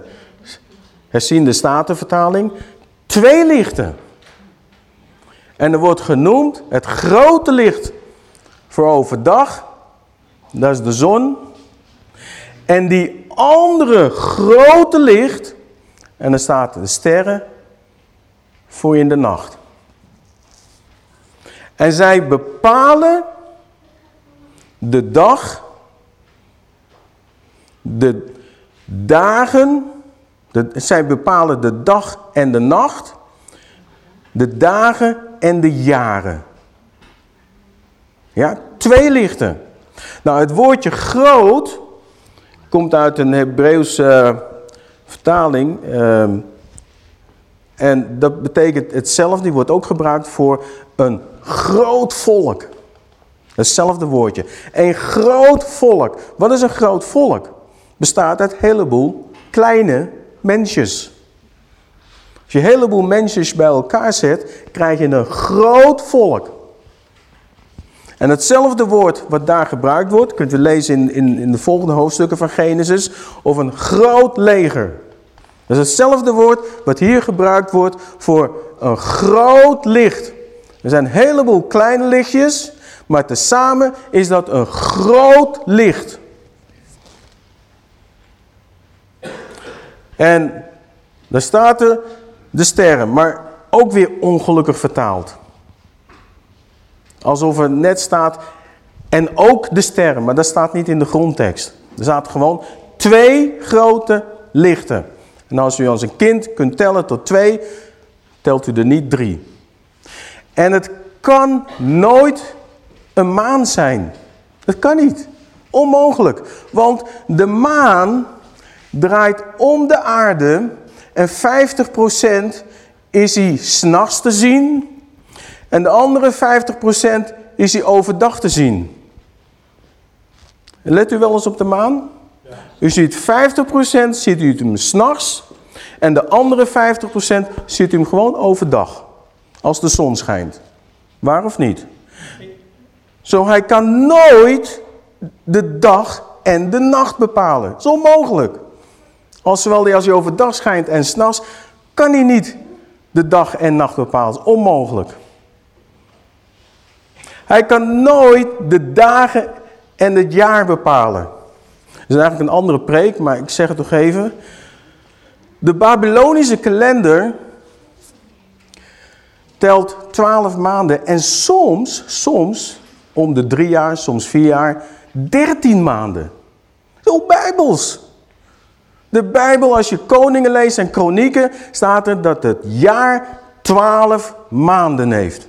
herziende statenvertaling, twee lichten. En er wordt genoemd het grote licht voor overdag, dat is de zon. En die andere grote licht, en er staat de sterren, voor in de nacht. En zij bepalen de dag, de dagen zij bepalen de dag en de nacht, de dagen en de jaren. Ja, twee lichten. Nou, het woordje groot komt uit een Hebreeuwse uh, vertaling. Uh, en dat betekent hetzelfde, die wordt ook gebruikt voor een groot volk. Hetzelfde woordje. Een groot volk. Wat is een groot volk? Bestaat uit een heleboel kleine mensjes. Als je een heleboel mensjes bij elkaar zet, krijg je een groot volk. En hetzelfde woord wat daar gebruikt wordt, kunt u lezen in, in, in de volgende hoofdstukken van Genesis, of een groot leger. Dat is hetzelfde woord wat hier gebruikt wordt voor een groot licht. Er zijn een heleboel kleine lichtjes, maar tezamen is dat een groot licht. En daar staat er de sterren, maar ook weer ongelukkig vertaald. Alsof er net staat, en ook de sterren, maar dat staat niet in de grondtekst. Er staat gewoon twee grote lichten. En als u als een kind kunt tellen tot twee, telt u er niet drie. En het kan nooit een maan zijn. Dat kan niet. Onmogelijk. Want de maan draait om de aarde en 50% is hij s'nachts te zien en de andere 50% is hij overdag te zien. Let u wel eens op de maan? U ziet 50% ziet u hem s'nachts en de andere 50% ziet u hem gewoon overdag. Als de zon schijnt. Waar of niet? Zo hij kan nooit de dag en de nacht bepalen. Dat is onmogelijk. Als zowel die als hij overdag schijnt en s'nachts, kan hij niet de dag en nacht bepalen. Dat is onmogelijk. Hij kan nooit de dagen en het jaar bepalen. Dat is eigenlijk een andere preek, maar ik zeg het toch even. De Babylonische kalender telt twaalf maanden en soms, soms, om de drie jaar, soms vier jaar, dertien maanden. Zo bijbels. De Bijbel, als je koningen leest en kronieken, staat er dat het jaar twaalf maanden heeft.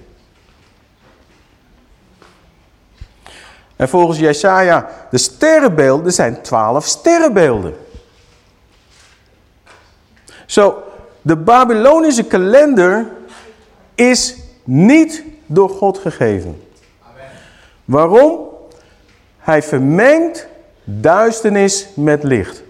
En volgens Jesaja, de sterrenbeelden zijn twaalf sterrenbeelden. Zo, de Babylonische kalender is niet door God gegeven. Waarom? Hij vermengt duisternis met licht.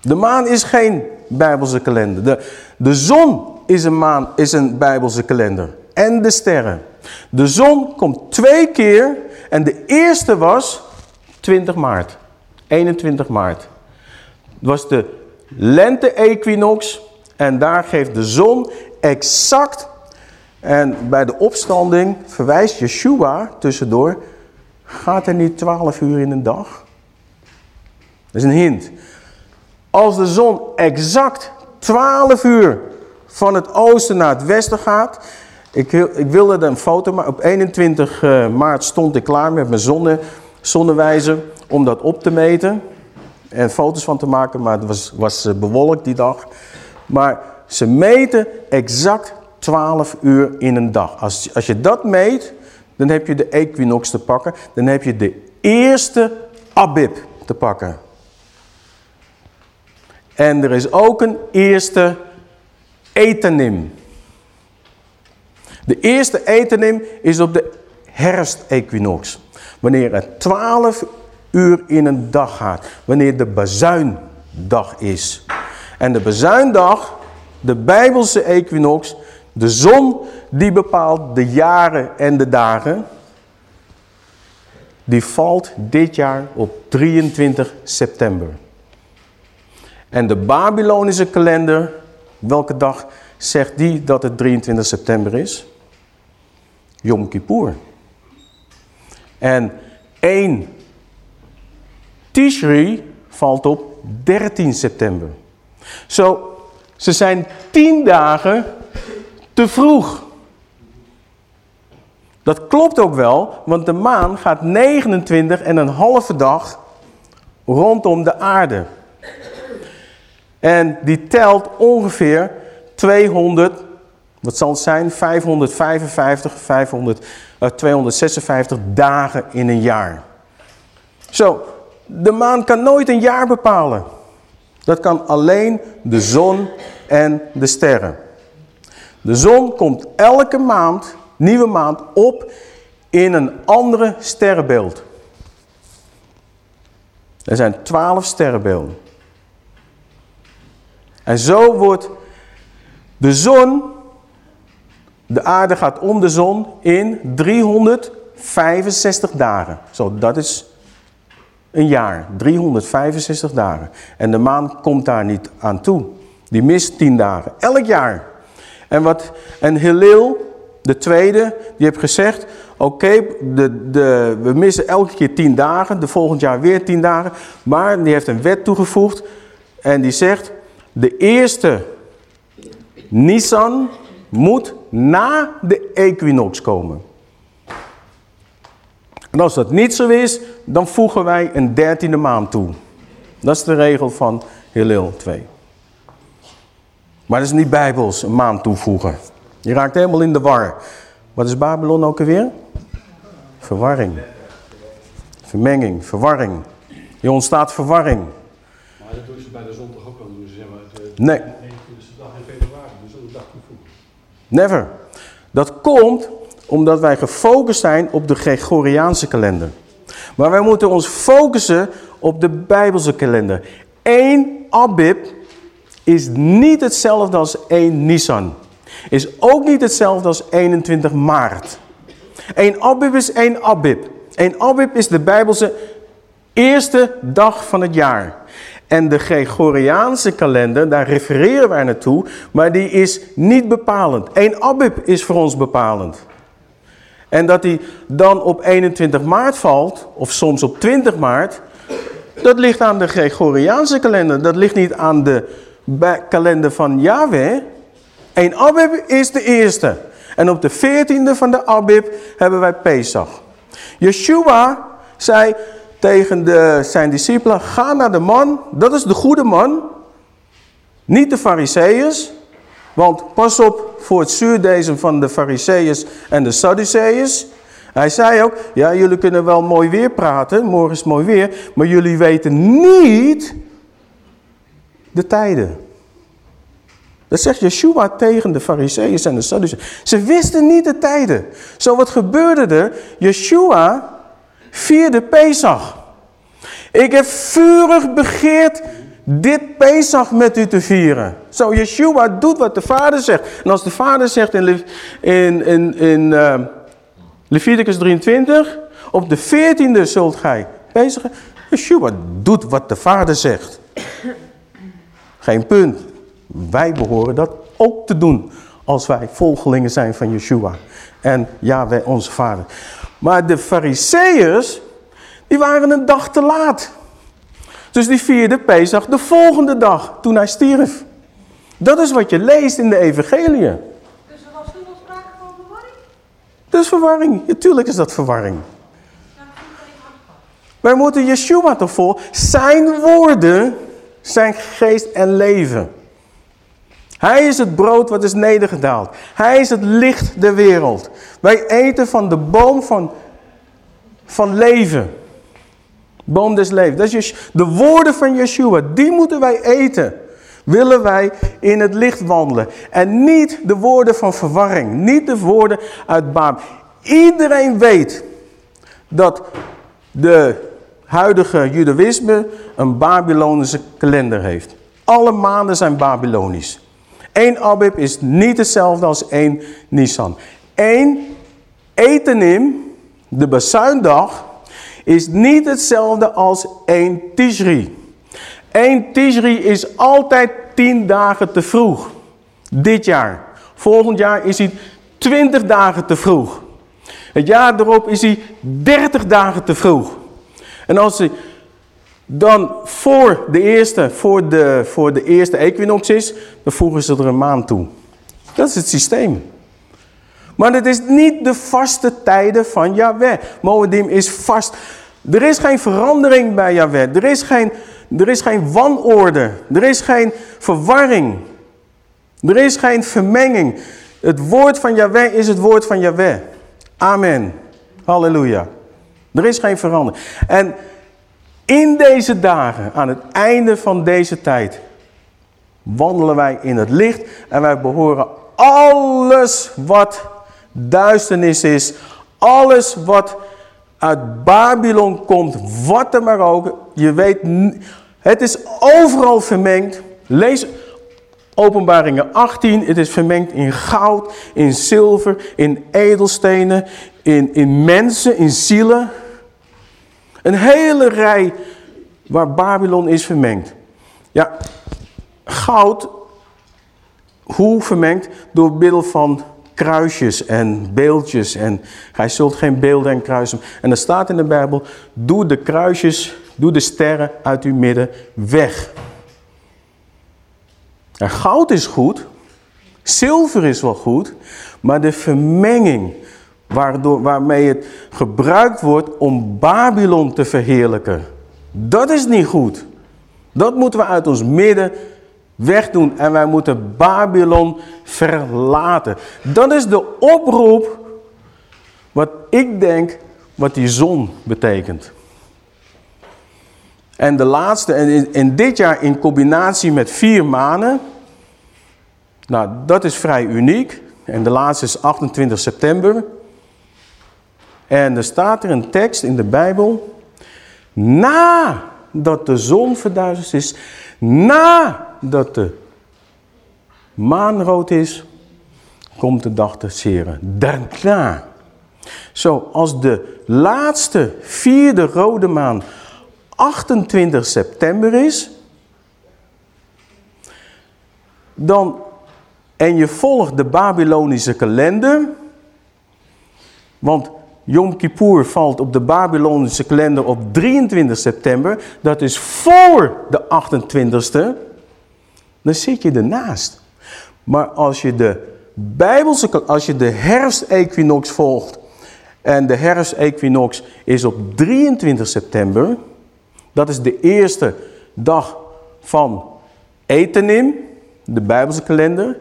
De maan is geen bijbelse kalender. De, de zon is een, maan, is een bijbelse kalender. En de sterren. De zon komt twee keer en de eerste was 20 maart. 21 maart. Het was de lente-equinox en daar geeft de zon exact. En bij de opstanding verwijst Yeshua tussendoor, gaat er niet 12 uur in een dag? Dat is een hint. Als de zon exact 12 uur van het oosten naar het westen gaat. Ik, ik wilde een foto, maar op 21 eh, maart stond ik klaar met mijn zonne, zonnewijzer om dat op te meten. En foto's van te maken, maar het was, was eh, bewolkt die dag. Maar ze meten exact 12 uur in een dag. Als, als je dat meet, dan heb je de equinox te pakken. Dan heb je de eerste Abib te pakken. En er is ook een eerste Etanim. De eerste Etanim is op de herfstequinox. Wanneer het 12 uur in een dag gaat. Wanneer de bazuindag is. En de bazuindag, de Bijbelse equinox, de zon die bepaalt de jaren en de dagen. Die valt dit jaar op 23 september. En de Babylonische kalender, welke dag zegt die dat het 23 september is? Yom Kippur. En 1 Tishri valt op 13 september. Zo, ze zijn 10 dagen te vroeg. Dat klopt ook wel, want de maan gaat 29 en een halve dag rondom de aarde. En die telt ongeveer 200, wat zal het zijn, 555, 500, uh, 256 dagen in een jaar. Zo, de maan kan nooit een jaar bepalen. Dat kan alleen de zon en de sterren. De zon komt elke maand, nieuwe maand, op in een andere sterrenbeeld. Er zijn twaalf sterrenbeelden. En zo wordt de zon, de aarde gaat om de zon in 365 dagen. Zo, dat is een jaar, 365 dagen. En de maan komt daar niet aan toe. Die mist 10 dagen, elk jaar. En, wat, en Hillel, de tweede, die heeft gezegd... Oké, de, de, we missen elke keer 10 dagen, de volgend jaar weer 10 dagen. Maar die heeft een wet toegevoegd en die zegt... De eerste Nissan moet na de equinox komen. En als dat niet zo is, dan voegen wij een dertiende maand toe. Dat is de regel van Hillel 2. Maar dat is niet bijbels, een maand toevoegen. Je raakt helemaal in de war. Wat is Babylon ook alweer? Verwarring. Vermenging, verwarring. Je ontstaat verwarring. Maar dat doen ze bij de zon toch ook wel doen. Ze zeggen het Nee. 21ste dag in februari, dus ook een dag toevoegen. Never. Dat komt omdat wij gefocust zijn op de Gregoriaanse kalender. Maar wij moeten ons focussen op de Bijbelse kalender. Eén Abib is niet hetzelfde als één Nisan. Is ook niet hetzelfde als 21 maart. Eén Abib is één Abib. Eén Abib is de Bijbelse eerste dag van het jaar. En de Gregoriaanse kalender, daar refereren wij naartoe, maar die is niet bepalend. Eén Abib is voor ons bepalend. En dat die dan op 21 maart valt, of soms op 20 maart, dat ligt aan de Gregoriaanse kalender. Dat ligt niet aan de kalender van Yahweh. Eén Abib is de eerste. En op de 14e van de Abib hebben wij Pesach. Yeshua zei tegen de, zijn discipelen, ga naar de man, dat is de goede man. Niet de fariseeërs, want pas op voor het zuurdezen van de fariseeërs en de sadduceeërs. Hij zei ook, ja jullie kunnen wel mooi weer praten, morgen is mooi weer, maar jullie weten niet de tijden. Dat zegt Yeshua tegen de fariseeërs en de sadduceeërs. Ze wisten niet de tijden. Zo wat gebeurde er? Yeshua vierde Pesach. Ik heb vurig begeerd dit Pesach met u te vieren. Zo, Yeshua doet wat de vader zegt. En als de vader zegt in, in, in, uh, Leviticus 23. Op de veertiende zult gij bezigen. Yeshua doet wat de vader zegt. Geen punt. Wij behoren dat ook te doen als wij volgelingen zijn van Yeshua. En Yahweh onze vader. Maar de fariseeërs, die waren een dag te laat. Dus die vierde Pesach de volgende dag, toen hij stierf. Dat is wat je leest in de evangelie. Dus er was toen al sprake van verwarring? Dat is verwarring. Natuurlijk is dat verwarring. Nou. Wij moeten Yeshua toch vol. Zijn woorden zijn geest en leven. Hij is het brood wat is nedergedaald. Hij is het licht der wereld. Wij eten van de boom van, van leven. Boom des levens. Dat is de woorden van Yeshua. Die moeten wij eten. Willen wij in het licht wandelen. En niet de woorden van verwarring. Niet de woorden uit Baab. Iedereen weet dat de huidige judaïsme een Babylonische kalender heeft. Alle maanden zijn Babylonisch. Eén Abib is niet hetzelfde als één Nisan. Eén Etenim, de bezuindag, is niet hetzelfde als één Tishri. Eén Tishri is altijd tien dagen te vroeg. Dit jaar. Volgend jaar is hij 20 dagen te vroeg. Het jaar erop is hij 30 dagen te vroeg. En als hij dan voor de eerste, voor de, voor de eerste equinox is, dan voegen ze er een maand toe. Dat is het systeem. Maar het is niet de vaste tijden van Yahweh. Moedim is vast. Er is geen verandering bij Yahweh. Er is geen, er is geen wanorde. Er is geen verwarring. Er is geen vermenging. Het woord van Yahweh is het woord van Yahweh. Amen. Halleluja. Er is geen verandering. En in deze dagen, aan het einde van deze tijd, wandelen wij in het licht en wij behoren alles wat duisternis is, alles wat uit Babylon komt, wat er maar ook. Je weet, het is overal vermengd. Lees Openbaringen 18, het is vermengd in goud, in zilver, in edelstenen, in, in mensen, in zielen. Een hele rij waar Babylon is vermengd. Ja, goud, hoe vermengd? Door middel van kruisjes en beeldjes. En gij zult geen beelden en kruisen. En er staat in de Bijbel, doe de kruisjes, doe de sterren uit uw midden weg. En goud is goed, zilver is wel goed, maar de vermenging waardoor, waarmee het gebruikt wordt om Babylon te verheerlijken, dat is niet goed. Dat moeten we uit ons midden wegdoen en wij moeten Babylon verlaten. Dat is de oproep wat ik denk wat die zon betekent. En de laatste, en in, dit jaar in combinatie met vier maanden. Nou, dat is vrij uniek. En de laatste is 28 september. En er staat er een tekst in de Bijbel. Nadat de zon verduisterd is. Nadat de maan rood is. Komt de dag te zeren. Daarna. Zo, als de laatste vierde rode maan 28 september is, dan, en je volgt de Babylonische kalender, want Yom Kippur valt op de Babylonische kalender op 23 september, dat is voor de 28ste, dan zit je ernaast. Maar als je de Bijbelse, als je de herfstequinox volgt, en de herfstequinox is op 23 september, dat is de eerste dag van Etenim, de Bijbelse kalender.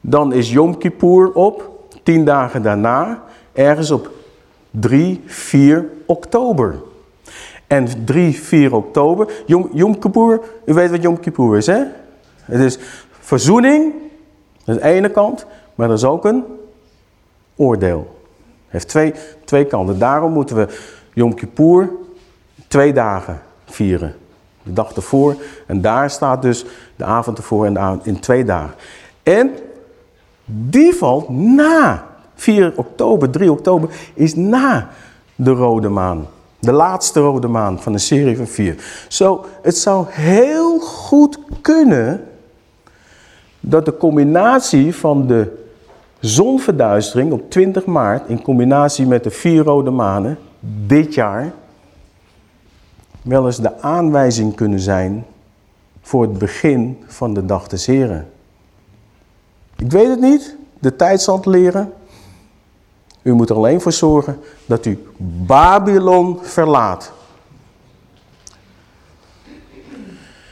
Dan is Yom Kippur op, tien dagen daarna, ergens op 3, 4 oktober. En 3, 4 oktober, Yom, Yom Kippur, u weet wat Yom Kippur is hè? Het is verzoening, is de ene kant, maar dat is ook een oordeel. Het heeft twee, twee kanten. Daarom moeten we Yom Kippur twee dagen vieren. De dag ervoor. En daar staat dus de avond ervoor en de in twee dagen. En die valt na 4 oktober, 3 oktober is na de rode maan. De laatste rode maan van de serie van 4. Zo, het zou heel goed kunnen dat de combinatie van de zonverduistering op 20 maart in combinatie met de vier rode manen dit jaar wel eens de aanwijzing kunnen zijn voor het begin van de dag des Heren. Ik weet het niet, de tijd zal het leren. U moet er alleen voor zorgen dat u Babylon verlaat.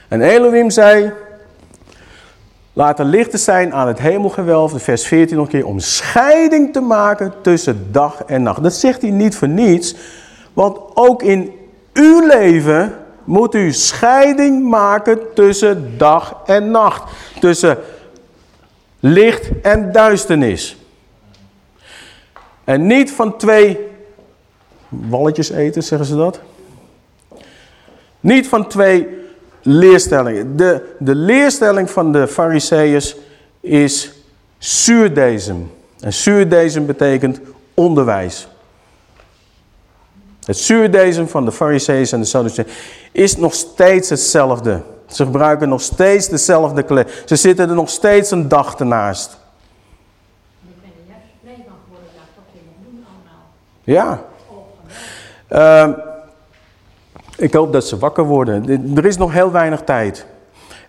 En Elohim zei, laat er lichten zijn aan het hemelgewelf, vers 14 nog een keer, om scheiding te maken tussen dag en nacht. Dat zegt hij niet voor niets, want ook in uw leven moet u scheiding maken tussen dag en nacht. Tussen licht en duisternis. En niet van twee walletjes eten, zeggen ze dat? Niet van twee leerstellingen. De, de leerstelling van de fariseeërs is zuurdezem. En zuurdezem betekent onderwijs. Het zuurdezem van de fariseeërs en de sadduceeën is nog steeds hetzelfde. Ze gebruiken nog steeds dezelfde kleding. Ze zitten er nog steeds een dag ernaast. Ik ben er juist blij van geworden dat dat weer doen allemaal. Ja. Ehm, ik hoop dat ze wakker worden. Er is nog heel weinig tijd.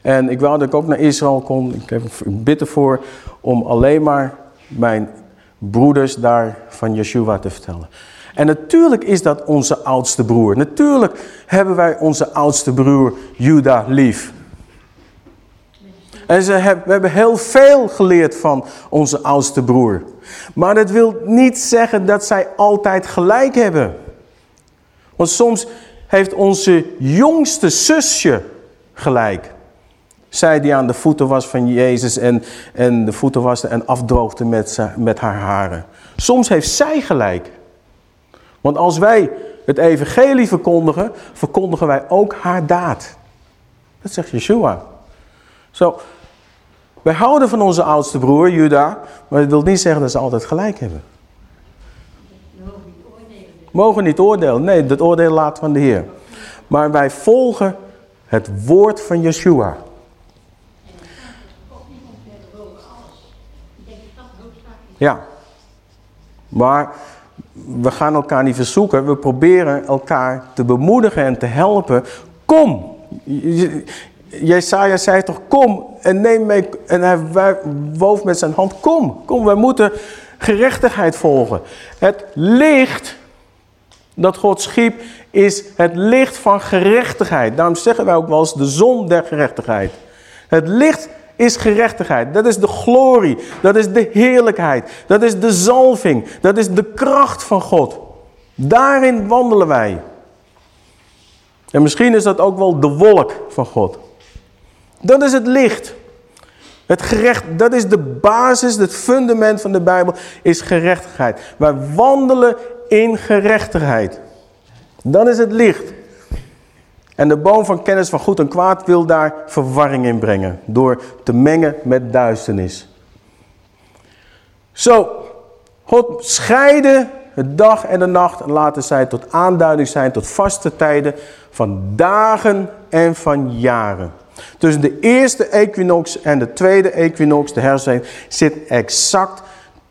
En ik wou dat ik ook naar Israël kon. Ik heb ik bid ervoor om alleen maar mijn broeders daar van Yeshua te vertellen. En natuurlijk is dat onze oudste broer. Natuurlijk hebben wij onze oudste broer Juda lief. En ze hebben, we hebben heel veel geleerd van onze oudste broer. Maar dat wil niet zeggen dat zij altijd gelijk hebben. Want soms heeft onze jongste zusje gelijk. Zij die aan de voeten was van Jezus en, en de voeten waste en afdroogde met, met haar haren. Soms heeft zij gelijk. Want als wij het evangelie verkondigen, verkondigen wij ook haar daad. Dat zegt Yeshua. Zo, wij houden van onze oudste broer, Juda, maar dat wil niet zeggen dat ze altijd gelijk hebben. Mogen niet oordelen. Nee, dat oordeel laat van de Heer. Maar wij volgen het woord van Yeshua. Ja. Maar we gaan elkaar niet verzoeken. We proberen elkaar te bemoedigen en te helpen. Kom. Jesaja zei toch, kom en neem mee. En hij woof met zijn hand, kom, kom. Wij moeten gerechtigheid volgen. Het licht dat God schiep is het licht van gerechtigheid. Daarom zeggen wij ook wel eens de zon der gerechtigheid. Het licht is gerechtigheid. Dat is de glorie. Dat is de heerlijkheid. Dat is de zalving. Dat is de kracht van God. Daarin wandelen wij. En misschien is dat ook wel de wolk van God. Dat is het licht. Het gerecht, dat is de basis, het fundament van de Bijbel, is gerechtigheid. Wij wandelen in gerechtigheid. Dat is het licht. En de boom van kennis van goed en kwaad wil daar verwarring in brengen. Door te mengen met duisternis. Zo, God scheide de dag en de nacht en laten zij tot aanduiding zijn tot vaste tijden van dagen en van jaren. Tussen de eerste equinox en de tweede equinox, de herzijn, zit exact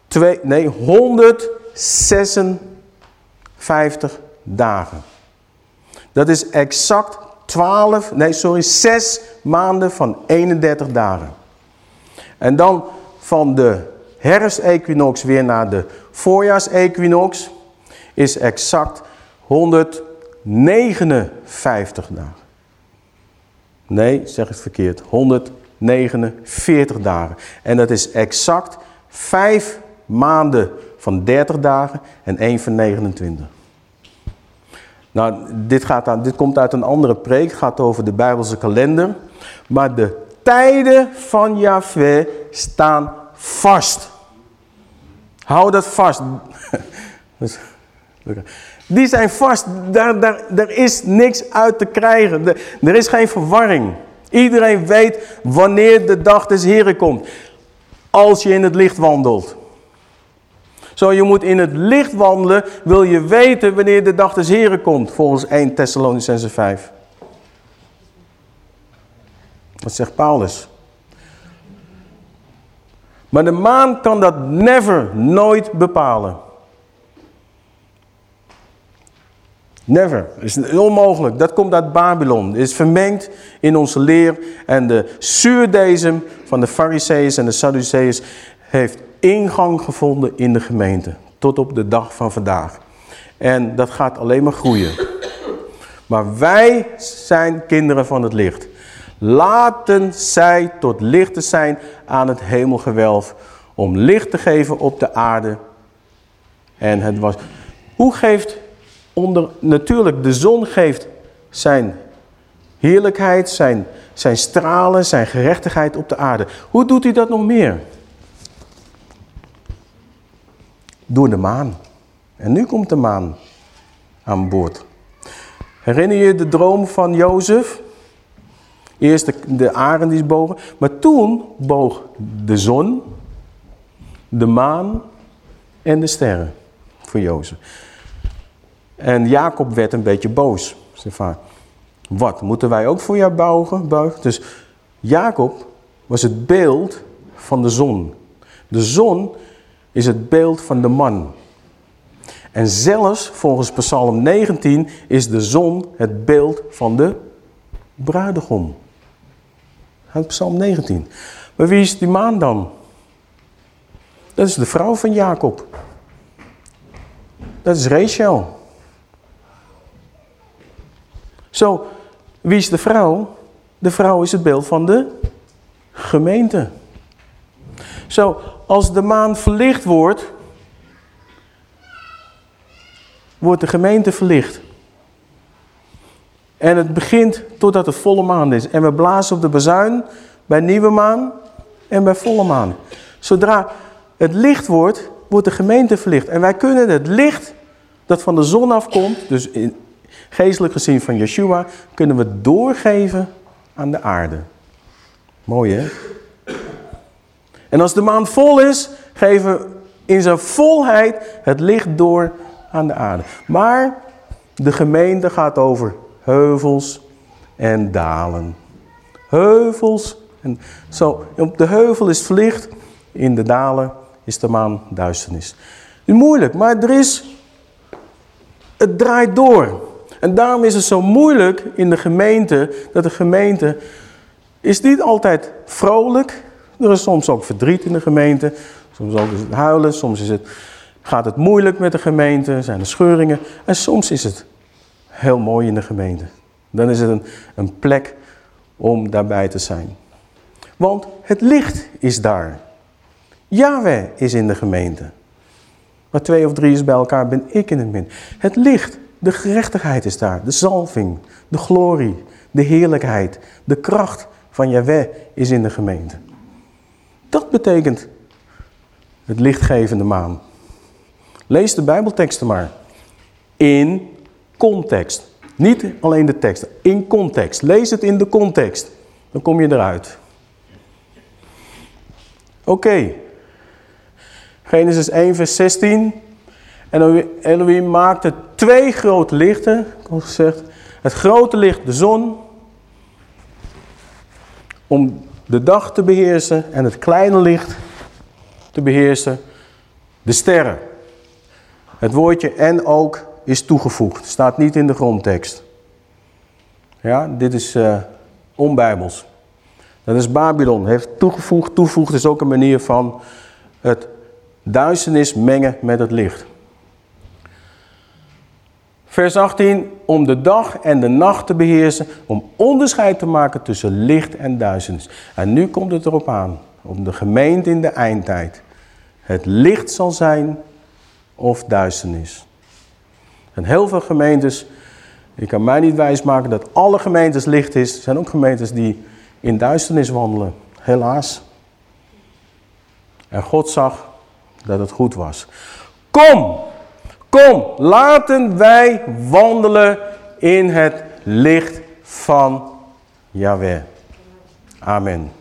twee, nee, 156 dagen. Dat is exact 12, nee sorry, 6 maanden van 31 dagen. En dan van de herfstequinox weer naar de voorjaarsequinox is exact 159 dagen. Nee, zeg het verkeerd. 149 dagen. En dat is exact 5 maanden van 30 dagen en 1 van 29. Nou, dit, gaat aan, dit komt uit een andere preek, gaat over de Bijbelse kalender. Maar de tijden van Yahweh staan vast. Hou dat vast. Die zijn vast. Daar, daar, daar is niks uit te krijgen. Er is geen verwarring. Iedereen weet wanneer de dag des Heren komt. Als je in het licht wandelt. Zo, je moet in het licht wandelen, wil je weten wanneer de dag des Heren komt, volgens 1 Thessalonicense 5. Dat zegt Paulus. Maar de maan kan dat never, nooit bepalen. Never. Dat is onmogelijk. Dat komt uit Babylon. Het is vermengd in onze leer. En de zuurdezem van de fariseeërs en de sadduceeërs heeft ingang gevonden in de gemeente. Tot op de dag van vandaag. En dat gaat alleen maar groeien. Maar wij zijn kinderen van het licht. Laten zij tot lichten zijn aan het hemelgewelf. Om licht te geven op de aarde. En het was... Hoe geeft onder... Natuurlijk, de zon geeft zijn heerlijkheid, zijn, zijn stralen, zijn gerechtigheid op de aarde. Hoe doet hij dat nog meer? Door de maan. En nu komt de maan aan boord. Herinner je de droom van Jozef? Eerst de, de die is bogen. Maar toen boog de zon, de maan en de sterren voor Jozef. En Jacob werd een beetje boos. Zijn vader. Wat, moeten wij ook voor jou buigen? buigen? Dus Jacob was het beeld van de zon. De zon is het beeld van de man. En zelfs volgens Psalm 19 is de zon het beeld van de bruidegom. Psalm 19. Maar wie is die maan dan? Dat is de vrouw van Jacob. Dat is Rachel. Zo, wie is de vrouw? De vrouw is het beeld van de gemeente. Zo, als de maan verlicht wordt, wordt de gemeente verlicht. En het begint totdat het volle maan is. En we blazen op de bazuin bij nieuwe maan en bij volle maan. Zodra het licht wordt, wordt de gemeente verlicht. En wij kunnen het licht dat van de zon afkomt, dus in, geestelijk gezien van Yeshua, kunnen we doorgeven aan de aarde. Mooi hè? En als de maan vol is, geven we in zijn volheid het licht door aan de aarde. Maar de gemeente gaat over heuvels en dalen. Heuvels en zo. Op de heuvel is het verlicht, in de dalen is de maan duisternis. Moeilijk, maar er is, het draait door. En daarom is het zo moeilijk in de gemeente, dat de gemeente is niet altijd vrolijk. Er is soms ook verdriet in de gemeente, soms ook is het huilen, soms is het, gaat het moeilijk met de gemeente, zijn er scheuringen. En soms is het heel mooi in de gemeente. Dan is het een, een plek om daarbij te zijn. Want het licht is daar. Yahweh is in de gemeente. Waar twee of drie is bij elkaar, ben ik in het midden. Het licht, de gerechtigheid is daar. De zalving, de glorie, de heerlijkheid, de kracht van Yahweh is in de gemeente. Dat betekent het lichtgevende maan. Lees de Bijbelteksten maar. In context. Niet alleen de tekst, in context. Lees het in de context. Dan kom je eruit. Oké. Genesis 1 vers 16. En Elohim maakte twee grote lichten. Gezegd. Het grote licht, de zon. Om de dag te beheersen. En het kleine licht te beheersen. De sterren. Het woordje en ook is toegevoegd. Staat niet in de grondtekst. Ja, dit is uh, onbijbels. Dat is Babylon. Heeft toegevoegd. Toevoegd is ook een manier van het duisternis mengen met het licht. Vers 18. Om de dag en de nacht te beheersen. Om onderscheid te maken tussen licht en duisternis. En nu komt het erop aan. Om de gemeente in de eindtijd. Het licht zal zijn of duisternis. En heel veel gemeentes, ik kan mij niet wijsmaken dat alle gemeentes licht is. Er zijn ook gemeentes die in duisternis wandelen, helaas. En God zag dat het goed was. Kom, kom, laten wij wandelen in het licht van Yahweh. Amen.